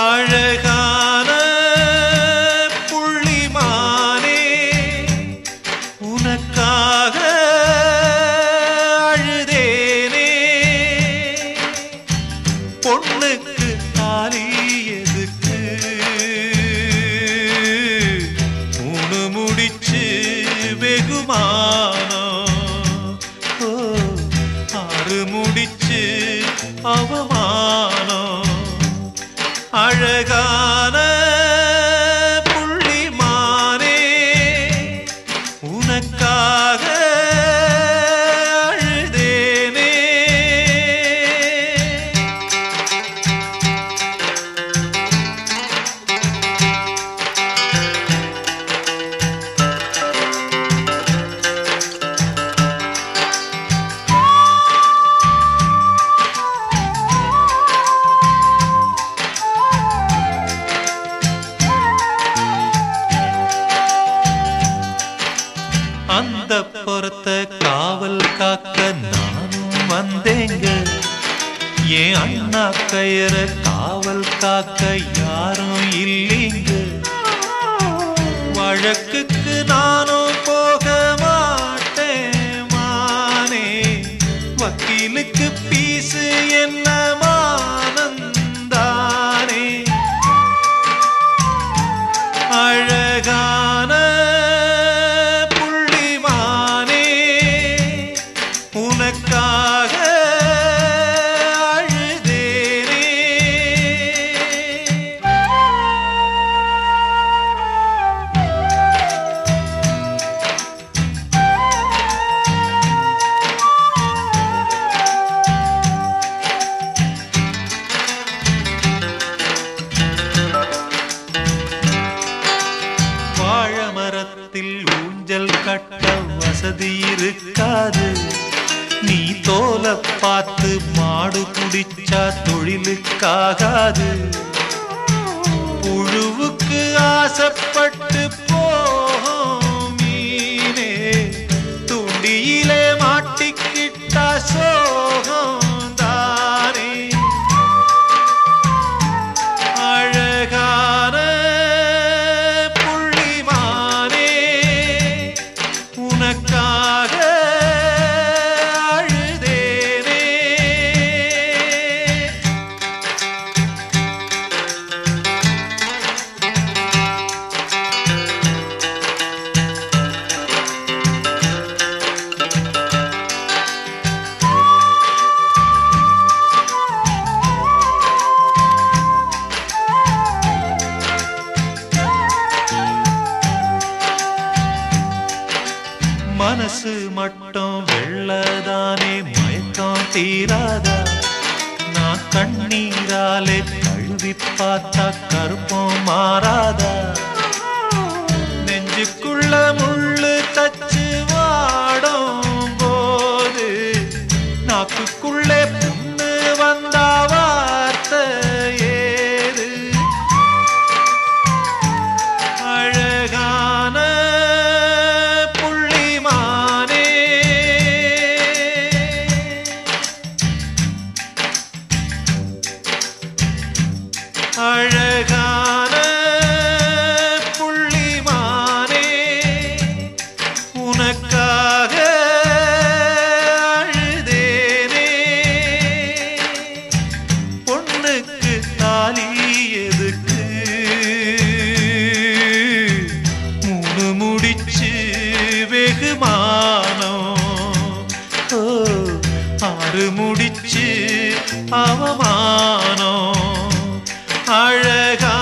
அழகான புள்ளிமானே உனக்காக அழுதேனே. பொண்ணுக்கு தாலி எதுக்கு? மூணு முடிச்சு வெகுமானம் ஆறு முடிச்சு அவமானம் அழகான புள்ளிமானே உனக்காக அண்ணா காவல் காக்க யாரும் இல்லைங்க. வழக்குக்கு நான் நீ தோல பார்த்து மாடு குடிச்சா தொழிலுக்காகாது. புழுவுக்கு ஆசைப்பட்டு மனசு மட்டும் வெள்ளதானே மயக்கம் தீராதா? நான் கண்ணீராலே கழுவி பார்த்தா கருப்பம் மாறாதா? நெஞ்சுக்குள்ள முள்ளு தச்சு வாடும் போது நாக்குக்குள்ளே அழகான புள்ளிமானே உனக்காக அழுதேனே. பொண்ணுக்கு தாலி எதுக்கு? மூணு முடிச்சு வெகுமானம் ஆறு முடிச்சு அவமானம். அழகா